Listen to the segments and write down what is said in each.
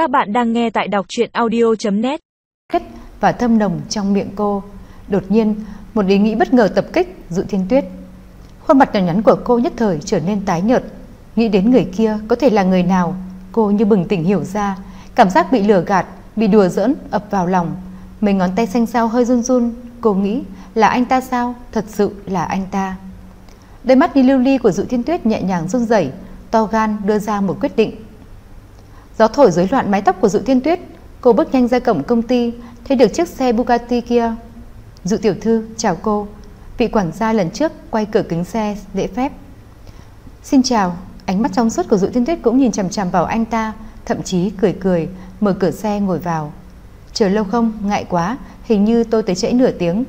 Các bạn đang nghe tại đọc chuyện audio.net Và thâm nồng trong miệng cô. Đột nhiên, một ý nghĩ bất ngờ tập kích Dụ Thiên Tuyết. Khuôn mặt nhỏ nhắn của cô nhất thời trở nên tái nhợt. Nghĩ đến người kia có thể là người nào, Cô như bừng tỉnh hiểu ra, Cảm giác bị lừa gạt, Bị đùa giỡn, ập vào lòng. Mấy ngón tay xanh xao hơi run run, Cô nghĩ là anh ta sao? Thật sự là anh ta. Đôi mắt như lưu ly của Dụ Thiên Tuyết nhẹ nhàng run rẩy, To gan đưa ra một quyết định. Gió thổi rối loạn mái tóc của Dụ Thiên Tuyết, Cô bước nhanh ra cổng công ty, Thấy được chiếc xe Bugatti kia. Dụ tiểu thư, chào cô. Vị quản gia lần trước quay cửa kính xe, lễ phép. Xin chào, Ánh mắt trong suốt của Dụ Thiên Tuyết cũng nhìn chằm chằm vào anh ta, Thậm chí cười cười, Mở cửa xe ngồi vào. Chờ lâu không, ngại quá, Hình như tôi tới trễ nửa tiếng.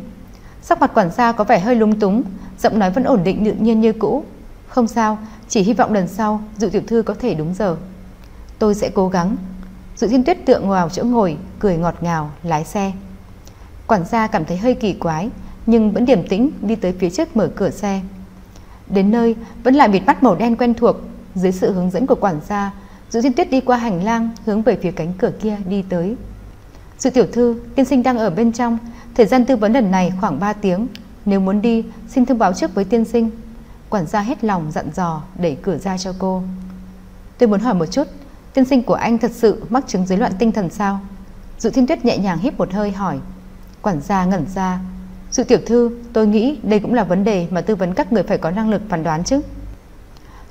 Sắc mặt quản gia có vẻ hơi lúng túng, Giọng nói vẫn ổn định tự nhiên như cũ. Không sao, Chỉ hy vọng lần sau, Dụ tiểu thư có thể đúng giờ. Tôi sẽ cố gắng. Dụ thiên tuyết tựa vào chỗ ngồi, Cười ngọt ngào, lái xe. Quản gia cảm thấy hơi kỳ quái, Nhưng vẫn điềm tĩnh đi tới phía trước mở cửa xe. Đến nơi, vẫn lại bịt mắt màu đen quen thuộc. Dưới sự hướng dẫn của quản gia Dụ thiên tuyết đi qua hành lang, Hướng về phía cánh cửa kia đi tới. Dụ tiểu thư, tiên sinh đang ở bên trong. Thời gian tư vấn lần này khoảng 3 tiếng. Nếu muốn đi, xin thông báo trước với tiên sinh. Quản gia hết lòng dặn dò, Đẩy cửa ra cho cô. Tôi muốn hỏi một chút Tiên sinh của anh thật sự mắc chứng rối loạn tinh thần sao? Dụ thiên tuyết nhẹ nhàng hít một hơi hỏi. Quản gia ngẩn ra. Dụ tiểu thư, tôi nghĩ đây cũng là vấn đề Mà tư vấn các người phải có năng lực phán đoán chứ.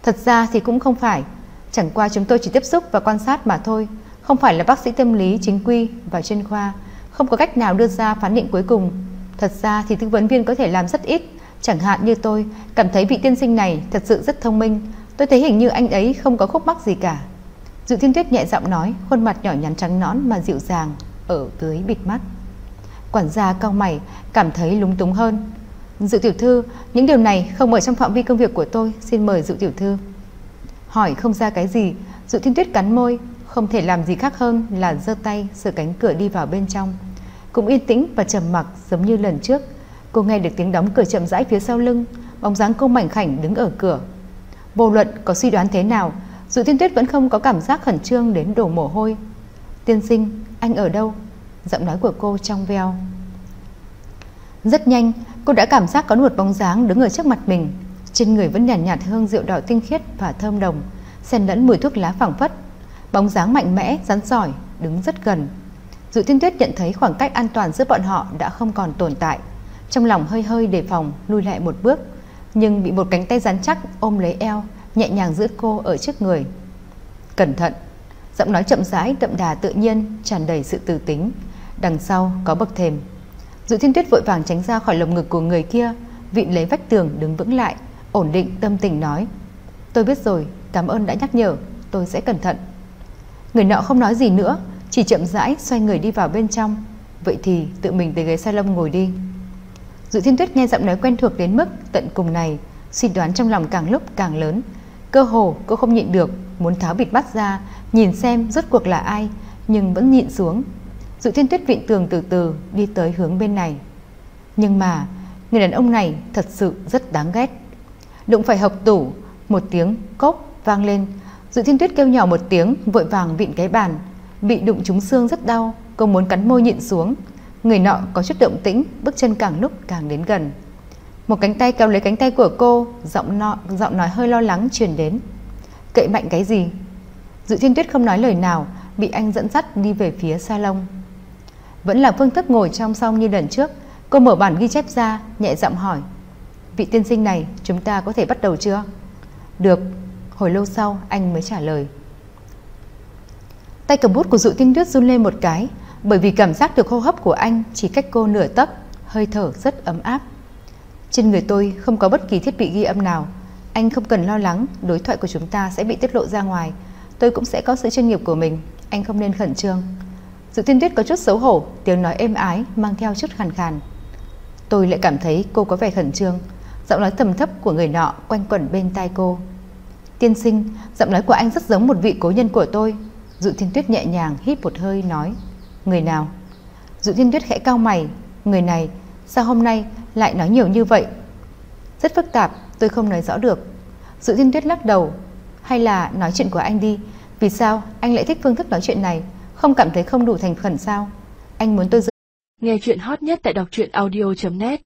Thật ra thì cũng không phải. Chẳng qua chúng tôi chỉ tiếp xúc và quan sát mà thôi. Không phải là bác sĩ tâm lý, chính quy và chuyên khoa. Không có cách nào đưa ra phán định cuối cùng. Thật ra thì tư vấn viên có thể làm rất ít. Chẳng hạn như tôi, Cảm thấy vị tiên sinh này thật sự rất thông minh. Tôi thấy hình như anh ấy không có khúc mắc gì cả. Dự Thiên Tuyết nhẹ giọng nói, khuôn mặt nhỏ nhắn trắng nõn mà dịu dàng ở dưới bịt mắt. Quản gia cao mày, cảm thấy lúng túng hơn. Dự tiểu thư, những điều này không ở trong phạm vi công việc của tôi, xin mời Dự tiểu thư. Hỏi không ra cái gì, Dự Thiên Tuyết cắn môi, không thể làm gì khác hơn là giơ tay sửa cánh cửa đi vào bên trong. Cũng yên tĩnh và trầm mặc giống như lần trước. Cô nghe được tiếng đóng cửa chậm rãi phía sau lưng, bóng dáng cô mảnh khảnh đứng ở cửa. Vô luận có suy đoán thế nào, Dụ Thiên Tuyết vẫn không có cảm giác khẩn trương đến đổ mồ hôi. Tiên sinh, anh ở đâu? Giọng nói của cô trong veo. Rất nhanh, cô đã cảm giác có một bóng dáng đứng ở trước mặt mình. Trên người vẫn nhàn nhạt, nhạt hương rượu đỏ tinh khiết và thơm đồng Xen lẫn mùi thuốc lá phẳng phất. Bóng dáng mạnh mẽ, rắn giỏi, đứng rất gần. Dụ Thiên Tuyết nhận thấy khoảng cách an toàn giữa bọn họ đã không còn tồn tại. Trong lòng hơi hơi đề phòng, lùi lại một bước Nhưng bị một cánh tay rắn chắc ôm lấy eo nhẹ nhàng giữ cô ở trước người. Cẩn thận, giọng nói chậm rãi, đậm đà tự nhiên, tràn đầy sự từ tính. Đằng sau có bậc thềm. Dụ Thiên Tuyết vội vàng tránh ra khỏi lồng ngực của người kia, vịn lấy vách tường đứng vững lại, ổn định tâm tình nói: "Tôi biết rồi, cảm ơn đã nhắc nhở, tôi sẽ cẩn thận." Người nọ không nói gì nữa, chỉ chậm rãi xoay người đi vào bên trong. Vậy thì tự mình tới ghế salon ngồi đi. Dụ Thiên Tuyết nghe giọng nói quen thuộc đến mức tận cùng này, suy đoán trong lòng càng lúc càng lớn, Cơ hồ cô không nhịn được, Muốn tháo bịt mắt ra, Nhìn xem rốt cuộc là ai, Nhưng vẫn nhịn xuống. Dụ thiên tuyết vịn tường từ từ đi tới hướng bên này. Nhưng mà, Người đàn ông này thật sự rất đáng ghét. Đụng phải hộc tủ, Một tiếng cốc vang lên. Dụ thiên tuyết kêu nhỏ một tiếng, Vội vàng vịn cái bàn. Bị đụng trúng xương rất đau, Cô muốn cắn môi nhịn xuống. Người nọ có chút động tĩnh, Bước chân càng lúc càng đến gần một cánh tay kéo lấy cánh tay của cô Giọng, nọ, giọng nói hơi lo lắng truyền đến. Cậy mạnh cái gì? Dự thiên tuyết không nói lời nào Bị anh dẫn dắt đi về phía salon. Vẫn là phương thức ngồi trong song như lần trước Cô mở bản ghi chép ra Nhẹ giọng hỏi Vị tiên sinh này chúng ta có thể bắt đầu chưa? Được. Hồi lâu sau anh mới trả lời. Tay cầm bút của dụ thiên tuyết run lên một cái Bởi vì cảm giác được hô hấp của anh Chỉ cách cô nửa tấc Hơi thở rất ấm áp trên người tôi không có bất kỳ thiết bị ghi âm nào. Anh không cần lo lắng Đối thoại của chúng ta sẽ bị tiết lộ ra ngoài. Tôi cũng sẽ có sự chuyên nghiệp của mình Anh không nên khẩn trương. Dự Thiên tuyết có chút xấu hổ Tiếng nói êm ái mang theo chút khàn khàn. Tôi lại cảm thấy cô có vẻ khẩn trương. Giọng nói thầm thấp của người nọ Quanh quẩn bên tai cô. Tiên sinh, giọng nói của anh rất giống một vị cố nhân của tôi. Dụ thiên tuyết nhẹ nhàng hít một hơi nói. Người nào? Dụ thiên tuyết khẽ cao mày. Người này, sao hôm nay lại nói nhiều như vậy Rất phức tạp, tôi không nói rõ được Dự thiên tuyết lắc đầu, Hay là nói chuyện của anh đi Vì sao anh lại thích phương thức nói chuyện này? Không cảm thấy không đủ thành khẩn sao? Anh muốn tôi giữ Nghe chuyện hot nhất tại đọc truyện audio.net